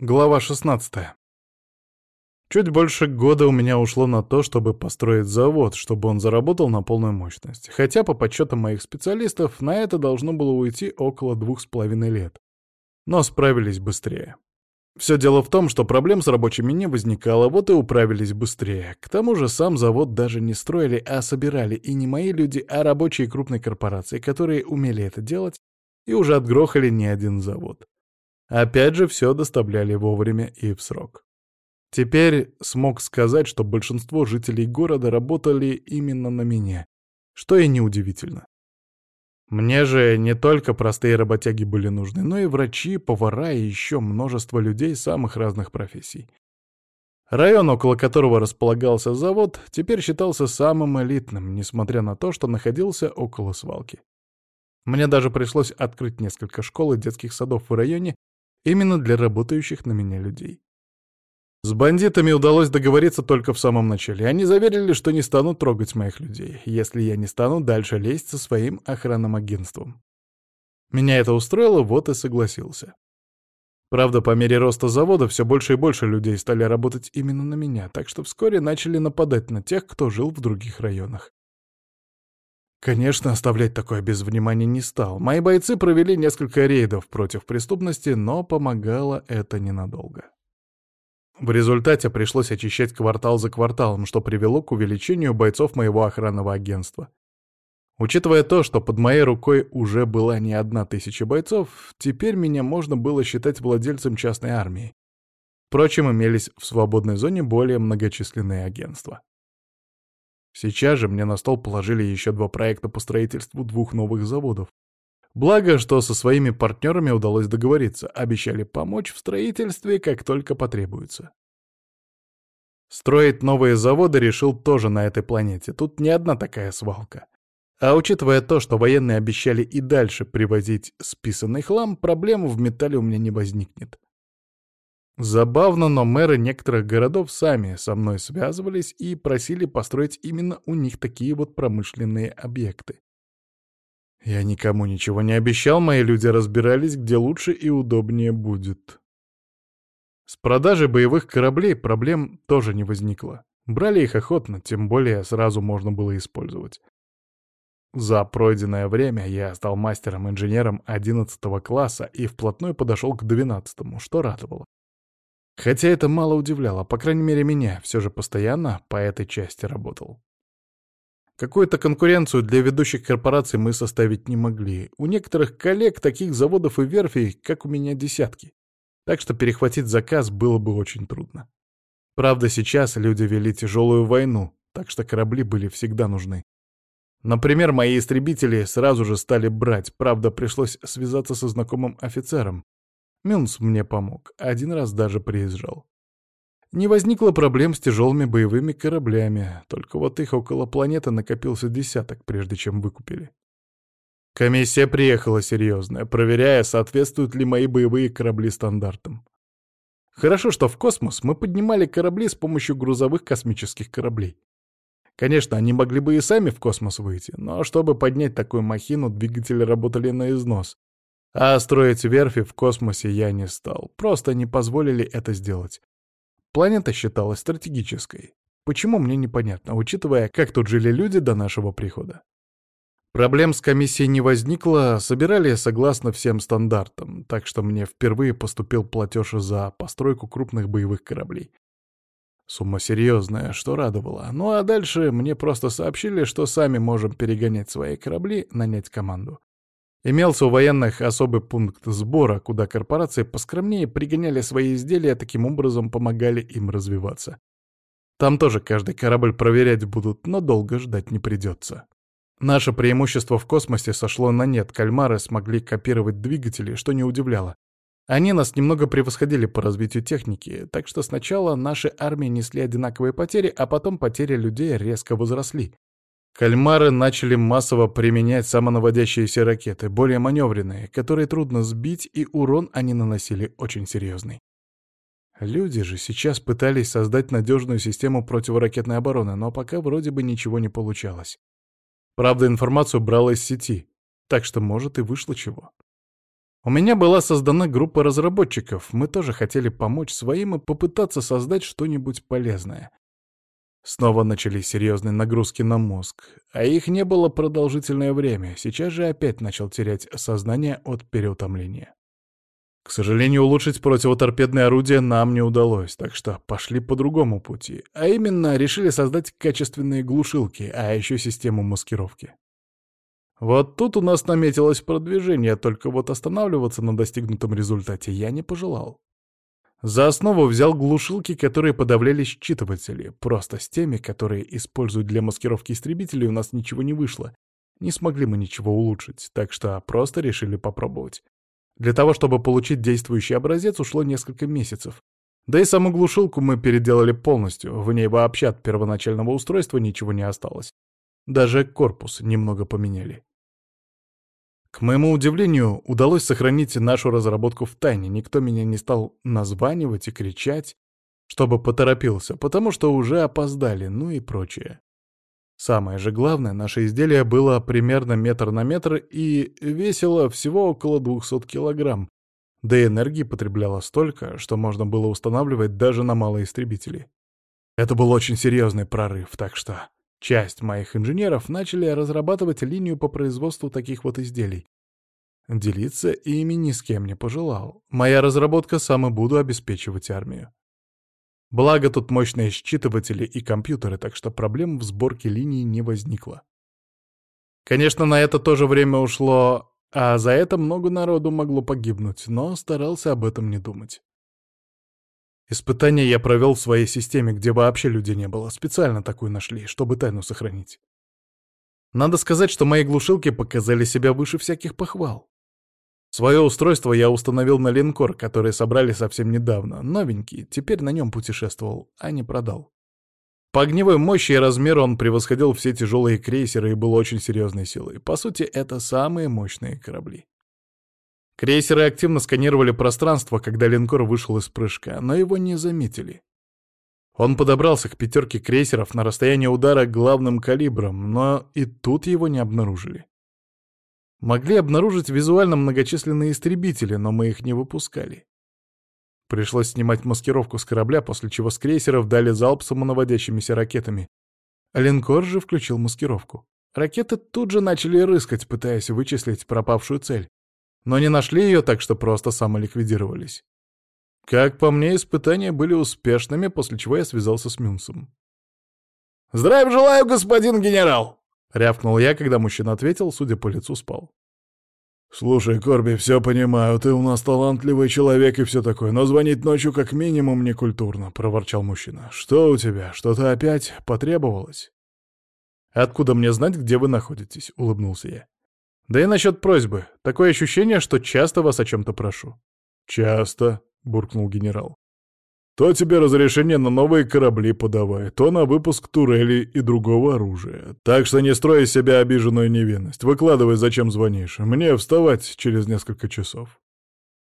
Глава 16. Чуть больше года у меня ушло на то, чтобы построить завод, чтобы он заработал на полную мощность. Хотя, по подсчетам моих специалистов, на это должно было уйти около двух с половиной лет. Но справились быстрее. Все дело в том, что проблем с рабочими не возникало, вот и управились быстрее. К тому же сам завод даже не строили, а собирали и не мои люди, а рабочие крупной корпорации, которые умели это делать и уже отгрохали не один завод. Опять же, все доставляли вовремя и в срок. Теперь смог сказать, что большинство жителей города работали именно на меня, что и неудивительно. Мне же не только простые работяги были нужны, но и врачи, повара и еще множество людей самых разных профессий. Район, около которого располагался завод, теперь считался самым элитным, несмотря на то, что находился около свалки. Мне даже пришлось открыть несколько школ и детских садов в районе, именно для работающих на меня людей. С бандитами удалось договориться только в самом начале. Они заверили, что не станут трогать моих людей, если я не стану дальше лезть со своим охранным агентством. Меня это устроило, вот и согласился. Правда, по мере роста завода все больше и больше людей стали работать именно на меня, так что вскоре начали нападать на тех, кто жил в других районах. Конечно, оставлять такое без внимания не стал. Мои бойцы провели несколько рейдов против преступности, но помогало это ненадолго. В результате пришлось очищать квартал за кварталом, что привело к увеличению бойцов моего охранного агентства. Учитывая то, что под моей рукой уже была не одна тысяча бойцов, теперь меня можно было считать владельцем частной армии. Впрочем, имелись в свободной зоне более многочисленные агентства. Сейчас же мне на стол положили еще два проекта по строительству двух новых заводов. Благо, что со своими партнерами удалось договориться, обещали помочь в строительстве, как только потребуется. Строить новые заводы решил тоже на этой планете, тут не одна такая свалка. А учитывая то, что военные обещали и дальше привозить списанный хлам, проблем в металле у меня не возникнет. Забавно, но мэры некоторых городов сами со мной связывались и просили построить именно у них такие вот промышленные объекты. Я никому ничего не обещал, мои люди разбирались, где лучше и удобнее будет. С продажи боевых кораблей проблем тоже не возникло. Брали их охотно, тем более сразу можно было использовать. За пройденное время я стал мастером-инженером 11 класса и вплотную подошел к 12, что радовало. Хотя это мало удивляло, по крайней мере меня, все же постоянно по этой части работал. Какую-то конкуренцию для ведущих корпораций мы составить не могли. У некоторых коллег таких заводов и верфей, как у меня, десятки. Так что перехватить заказ было бы очень трудно. Правда, сейчас люди вели тяжелую войну, так что корабли были всегда нужны. Например, мои истребители сразу же стали брать, правда, пришлось связаться со знакомым офицером, Мюнс мне помог, один раз даже приезжал. Не возникло проблем с тяжелыми боевыми кораблями, только вот их около планеты накопился десяток, прежде чем выкупили. Комиссия приехала серьезная, проверяя, соответствуют ли мои боевые корабли стандартам. Хорошо, что в космос мы поднимали корабли с помощью грузовых космических кораблей. Конечно, они могли бы и сами в космос выйти, но чтобы поднять такую махину, двигатели работали на износ, а строить верфи в космосе я не стал, просто не позволили это сделать. Планета считалась стратегической. Почему, мне непонятно, учитывая, как тут жили люди до нашего прихода. Проблем с комиссией не возникло, собирали согласно всем стандартам, так что мне впервые поступил платеж за постройку крупных боевых кораблей. Сумма серьезная, что радовало. Ну а дальше мне просто сообщили, что сами можем перегонять свои корабли, нанять команду. Имелся у военных особый пункт сбора, куда корпорации поскромнее пригоняли свои изделия, таким образом помогали им развиваться. Там тоже каждый корабль проверять будут, но долго ждать не придется. Наше преимущество в космосе сошло на нет, кальмары смогли копировать двигатели, что не удивляло. Они нас немного превосходили по развитию техники, так что сначала наши армии несли одинаковые потери, а потом потери людей резко возросли. Кальмары начали массово применять самонаводящиеся ракеты, более маневренные, которые трудно сбить, и урон они наносили очень серьезный. Люди же сейчас пытались создать надежную систему противоракетной обороны, но пока вроде бы ничего не получалось. Правда, информацию брала из сети, так что, может, и вышло чего. У меня была создана группа разработчиков, мы тоже хотели помочь своим и попытаться создать что-нибудь полезное — Снова начались серьезные нагрузки на мозг, а их не было продолжительное время, сейчас же опять начал терять сознание от переутомления. К сожалению, улучшить противоторпедное орудие нам не удалось, так что пошли по другому пути, а именно решили создать качественные глушилки, а еще систему маскировки. Вот тут у нас наметилось продвижение, только вот останавливаться на достигнутом результате я не пожелал. За основу взял глушилки, которые подавляли считыватели. Просто с теми, которые используют для маскировки истребителей, у нас ничего не вышло. Не смогли мы ничего улучшить, так что просто решили попробовать. Для того, чтобы получить действующий образец, ушло несколько месяцев. Да и саму глушилку мы переделали полностью, в ней вообще от первоначального устройства ничего не осталось. Даже корпус немного поменяли. К моему удивлению, удалось сохранить нашу разработку в тайне. Никто меня не стал названивать и кричать, чтобы поторопился, потому что уже опоздали, ну и прочее. Самое же главное, наше изделие было примерно метр на метр и весило всего около 200 килограмм, да и энергии потребляло столько, что можно было устанавливать даже на малые истребители. Это был очень серьезный прорыв, так что... Часть моих инженеров начали разрабатывать линию по производству таких вот изделий. Делиться ими ни с кем не пожелал. Моя разработка сам и буду обеспечивать армию. Благо тут мощные считыватели и компьютеры, так что проблем в сборке линии не возникло. Конечно, на это тоже время ушло, а за это много народу могло погибнуть, но старался об этом не думать. Испытание я провел в своей системе, где вообще людей не было. Специально такую нашли, чтобы тайну сохранить. Надо сказать, что мои глушилки показали себя выше всяких похвал. Свое устройство я установил на линкор, который собрали совсем недавно, новенький, теперь на нем путешествовал, а не продал. По огневой мощи и размеру он превосходил все тяжелые крейсеры и был очень серьезной силой. По сути, это самые мощные корабли. Крейсеры активно сканировали пространство, когда линкор вышел из прыжка, но его не заметили. Он подобрался к пятерке крейсеров на расстояние удара главным калибром, но и тут его не обнаружили. Могли обнаружить визуально многочисленные истребители, но мы их не выпускали. Пришлось снимать маскировку с корабля, после чего с крейсеров дали залп самонаводящимися ракетами. Линкор же включил маскировку. Ракеты тут же начали рыскать, пытаясь вычислить пропавшую цель но не нашли ее, так что просто самоликвидировались. Как по мне, испытания были успешными, после чего я связался с Мюнсом. «Здравия желаю, господин генерал!» — рявкнул я, когда мужчина ответил, судя по лицу, спал. «Слушай, Корби, все понимаю, ты у нас талантливый человек и все такое, но звонить ночью как минимум некультурно», — проворчал мужчина. «Что у тебя? Что-то опять потребовалось?» «Откуда мне знать, где вы находитесь?» — улыбнулся я. Да и насчет просьбы. Такое ощущение, что часто вас о чем-то прошу». «Часто», — буркнул генерал. «То тебе разрешение на новые корабли подавай, то на выпуск турелей и другого оружия. Так что не строй из себя обиженную невинность. Выкладывай, зачем звонишь. Мне вставать через несколько часов».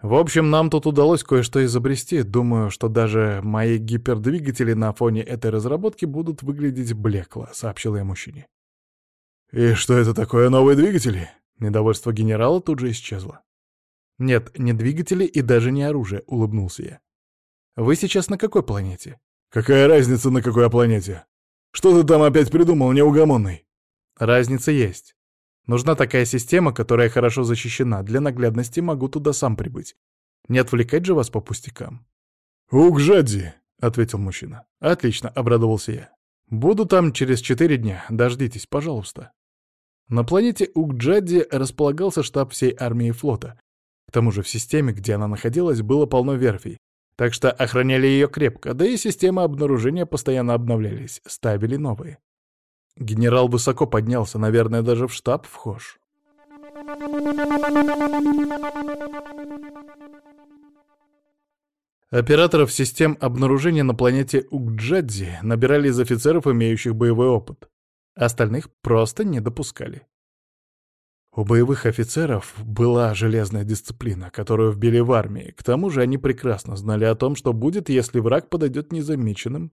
В общем, нам тут удалось кое-что изобрести. Думаю, что даже мои гипердвигатели на фоне этой разработки будут выглядеть блекло, сообщил я мужчине. «И что это такое, новые двигатели?» Недовольство генерала тут же исчезло. «Нет, не двигатели и даже не оружие», — улыбнулся я. «Вы сейчас на какой планете?» «Какая разница, на какой планете? Что ты там опять придумал, неугомонный?» «Разница есть. Нужна такая система, которая хорошо защищена. Для наглядности могу туда сам прибыть. Не отвлекать же вас по пустякам». «Угжади!» — ответил мужчина. «Отлично», — обрадовался я. «Буду там через четыре дня. Дождитесь, пожалуйста». На планете Угджадди располагался штаб всей армии и флота. К тому же в системе, где она находилась, было полно верфей, так что охраняли ее крепко, да и системы обнаружения постоянно обновлялись, ставили новые. Генерал высоко поднялся, наверное, даже в штаб вхож. Операторов систем обнаружения на планете Угджадзи набирали из офицеров, имеющих боевой опыт. Остальных просто не допускали. У боевых офицеров была железная дисциплина, которую вбили в армии. К тому же они прекрасно знали о том, что будет, если враг подойдет незамеченным,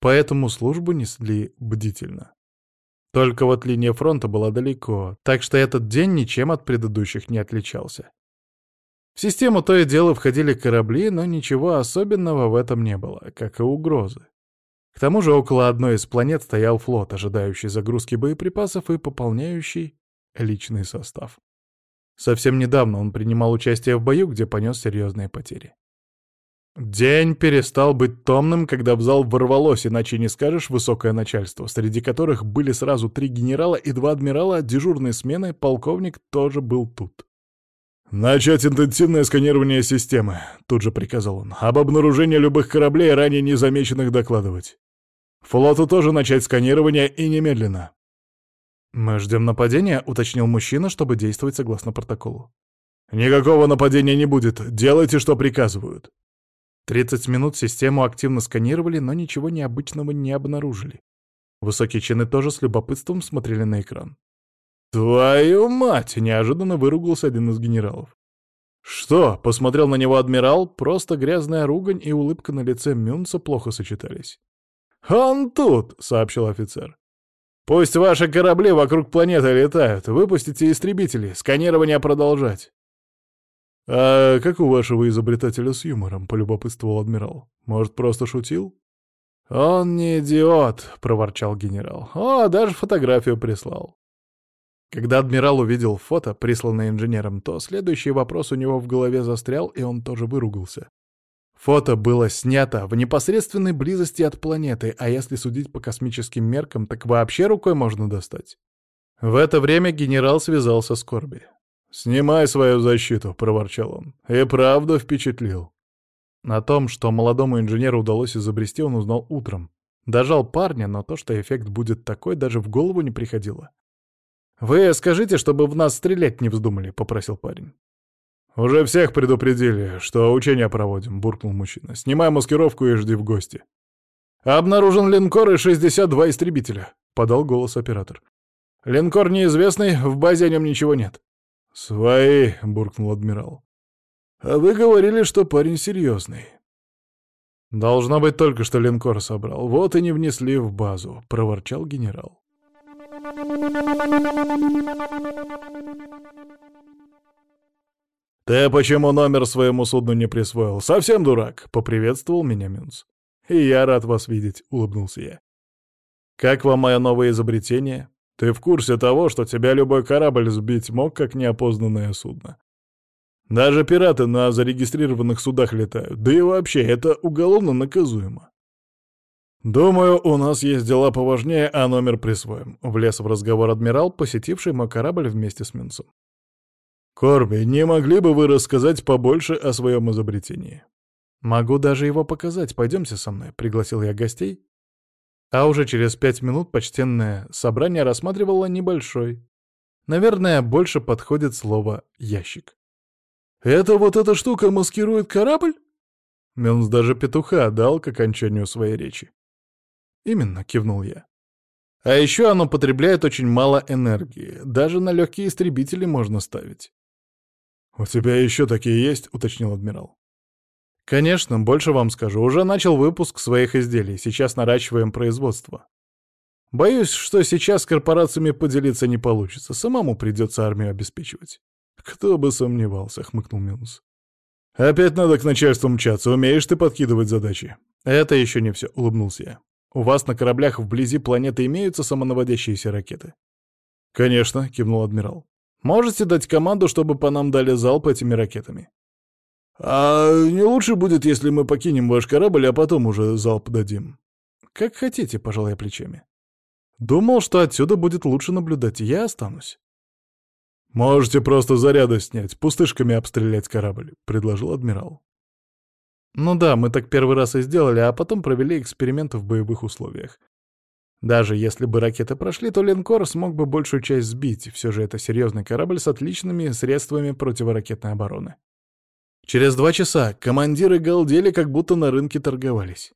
поэтому службу несли бдительно. Только вот линия фронта была далеко, так что этот день ничем от предыдущих не отличался. В систему то и дело входили корабли, но ничего особенного в этом не было, как и угрозы. К тому же около одной из планет стоял флот, ожидающий загрузки боеприпасов и пополняющий личный состав. Совсем недавно он принимал участие в бою, где понес серьезные потери. День перестал быть томным, когда в зал ворвалось, иначе не скажешь, высокое начальство, среди которых были сразу три генерала и два адмирала, дежурной смены полковник тоже был тут. «Начать интенсивное сканирование системы», — тут же приказал он. «Об обнаружении любых кораблей, ранее незамеченных, докладывать. Флоту тоже начать сканирование и немедленно». «Мы ждем нападения», — уточнил мужчина, чтобы действовать согласно протоколу. «Никакого нападения не будет. Делайте, что приказывают». 30 минут систему активно сканировали, но ничего необычного не обнаружили. Высокие чины тоже с любопытством смотрели на экран. «Твою мать!» — неожиданно выругался один из генералов. «Что?» — посмотрел на него адмирал, просто грязная ругань и улыбка на лице Мюнца плохо сочетались. «Он тут!» — сообщил офицер. «Пусть ваши корабли вокруг планеты летают, выпустите истребители, сканирование продолжать!» «А как у вашего изобретателя с юмором?» — полюбопытствовал адмирал. «Может, просто шутил?» «Он не идиот!» — проворчал генерал. «О, даже фотографию прислал!» Когда адмирал увидел фото, присланное инженером, то следующий вопрос у него в голове застрял, и он тоже выругался. Фото было снято в непосредственной близости от планеты, а если судить по космическим меркам, так вообще рукой можно достать. В это время генерал связался с Корби. «Снимай свою защиту», — проворчал он. «И правда впечатлил». На том, что молодому инженеру удалось изобрести, он узнал утром. Дожал парня, но то, что эффект будет такой, даже в голову не приходило. «Вы скажите, чтобы в нас стрелять не вздумали», — попросил парень. «Уже всех предупредили, что учения проводим», — буркнул мужчина. «Снимай маскировку и жди в гости». «Обнаружен линкор и 62 истребителя», — подал голос оператор. «Линкор неизвестный, в базе о нем ничего нет». «Свои», — буркнул адмирал. «А вы говорили, что парень серьезный». «Должно быть, только что линкор собрал. Вот и не внесли в базу», — проворчал генерал. «Ты почему номер своему судну не присвоил? Совсем дурак!» — поприветствовал меня Мюнц. «И я рад вас видеть», — улыбнулся я. «Как вам мое новое изобретение? Ты в курсе того, что тебя любой корабль сбить мог, как неопознанное судно? Даже пираты на зарегистрированных судах летают, да и вообще это уголовно наказуемо. «Думаю, у нас есть дела поважнее, а номер присвоим», — влез в разговор адмирал, посетивший мой корабль вместе с Минцем. «Корби, не могли бы вы рассказать побольше о своем изобретении?» «Могу даже его показать. Пойдемте со мной», — пригласил я гостей. А уже через пять минут почтенное собрание рассматривало небольшой. Наверное, больше подходит слово «ящик». «Это вот эта штука маскирует корабль?» Минус даже петуха дал к окончанию своей речи. «Именно», — кивнул я. «А еще оно потребляет очень мало энергии. Даже на легкие истребители можно ставить». «У тебя еще такие есть?» — уточнил адмирал. «Конечно, больше вам скажу. Уже начал выпуск своих изделий. Сейчас наращиваем производство. Боюсь, что сейчас с корпорациями поделиться не получится. Самому придется армию обеспечивать». «Кто бы сомневался», — хмыкнул Минус. «Опять надо к начальству мчаться. Умеешь ты подкидывать задачи?» «Это еще не все», — улыбнулся я. У вас на кораблях вблизи планеты имеются самонаводящиеся ракеты? Конечно, кивнул адмирал. Можете дать команду, чтобы по нам дали залп этими ракетами? А не лучше будет, если мы покинем ваш корабль, а потом уже залп дадим. Как хотите, пожал я плечами. Думал, что отсюда будет лучше наблюдать, я останусь. «Можете просто заряды снять, пустышками обстрелять корабль», — предложил адмирал. Ну да, мы так первый раз и сделали, а потом провели эксперименты в боевых условиях. Даже если бы ракеты прошли, то линкор смог бы большую часть сбить, все же это серьезный корабль с отличными средствами противоракетной обороны. Через два часа командиры галдели, как будто на рынке торговались.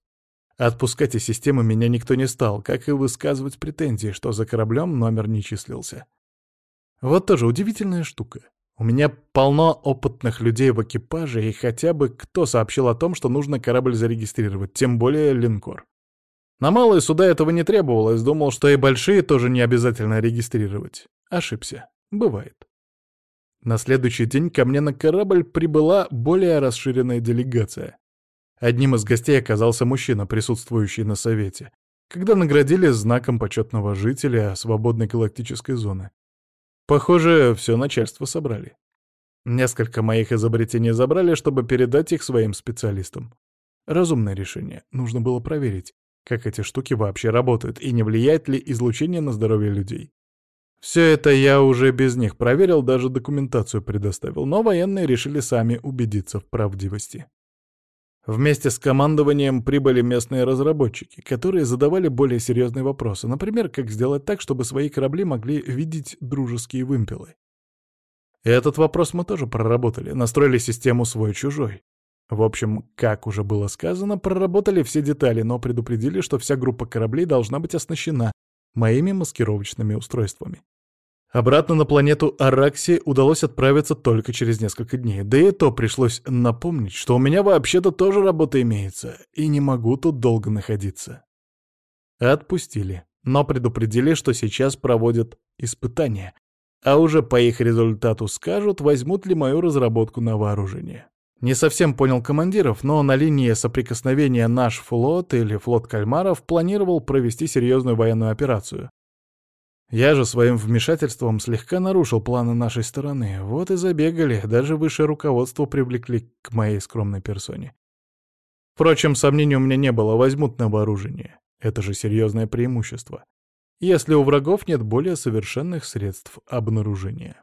Отпускать из системы меня никто не стал, как и высказывать претензии, что за кораблем номер не числился. Вот тоже удивительная штука. У меня полно опытных людей в экипаже, и хотя бы кто сообщил о том, что нужно корабль зарегистрировать, тем более линкор. На малые суда этого не требовалось, думал, что и большие тоже не обязательно регистрировать. Ошибся. Бывает. На следующий день ко мне на корабль прибыла более расширенная делегация. Одним из гостей оказался мужчина, присутствующий на совете, когда наградили знаком почетного жителя свободной галактической зоны. Похоже, все начальство собрали. Несколько моих изобретений забрали, чтобы передать их своим специалистам. Разумное решение. Нужно было проверить, как эти штуки вообще работают и не влияет ли излучение на здоровье людей. Все это я уже без них проверил, даже документацию предоставил, но военные решили сами убедиться в правдивости. Вместе с командованием прибыли местные разработчики, которые задавали более серьезные вопросы, например, как сделать так, чтобы свои корабли могли видеть дружеские вымпелы. Этот вопрос мы тоже проработали, настроили систему свой-чужой. В общем, как уже было сказано, проработали все детали, но предупредили, что вся группа кораблей должна быть оснащена моими маскировочными устройствами. Обратно на планету Аракси удалось отправиться только через несколько дней. Да и то пришлось напомнить, что у меня вообще-то тоже работа имеется, и не могу тут долго находиться. Отпустили, но предупредили, что сейчас проводят испытания, а уже по их результату скажут, возьмут ли мою разработку на вооружение. Не совсем понял командиров, но на линии соприкосновения наш флот или флот кальмаров планировал провести серьезную военную операцию, я же своим вмешательством слегка нарушил планы нашей стороны. Вот и забегали, даже высшее руководство привлекли к моей скромной персоне. Впрочем, сомнений у меня не было, возьмут на вооружение. Это же серьезное преимущество. Если у врагов нет более совершенных средств обнаружения.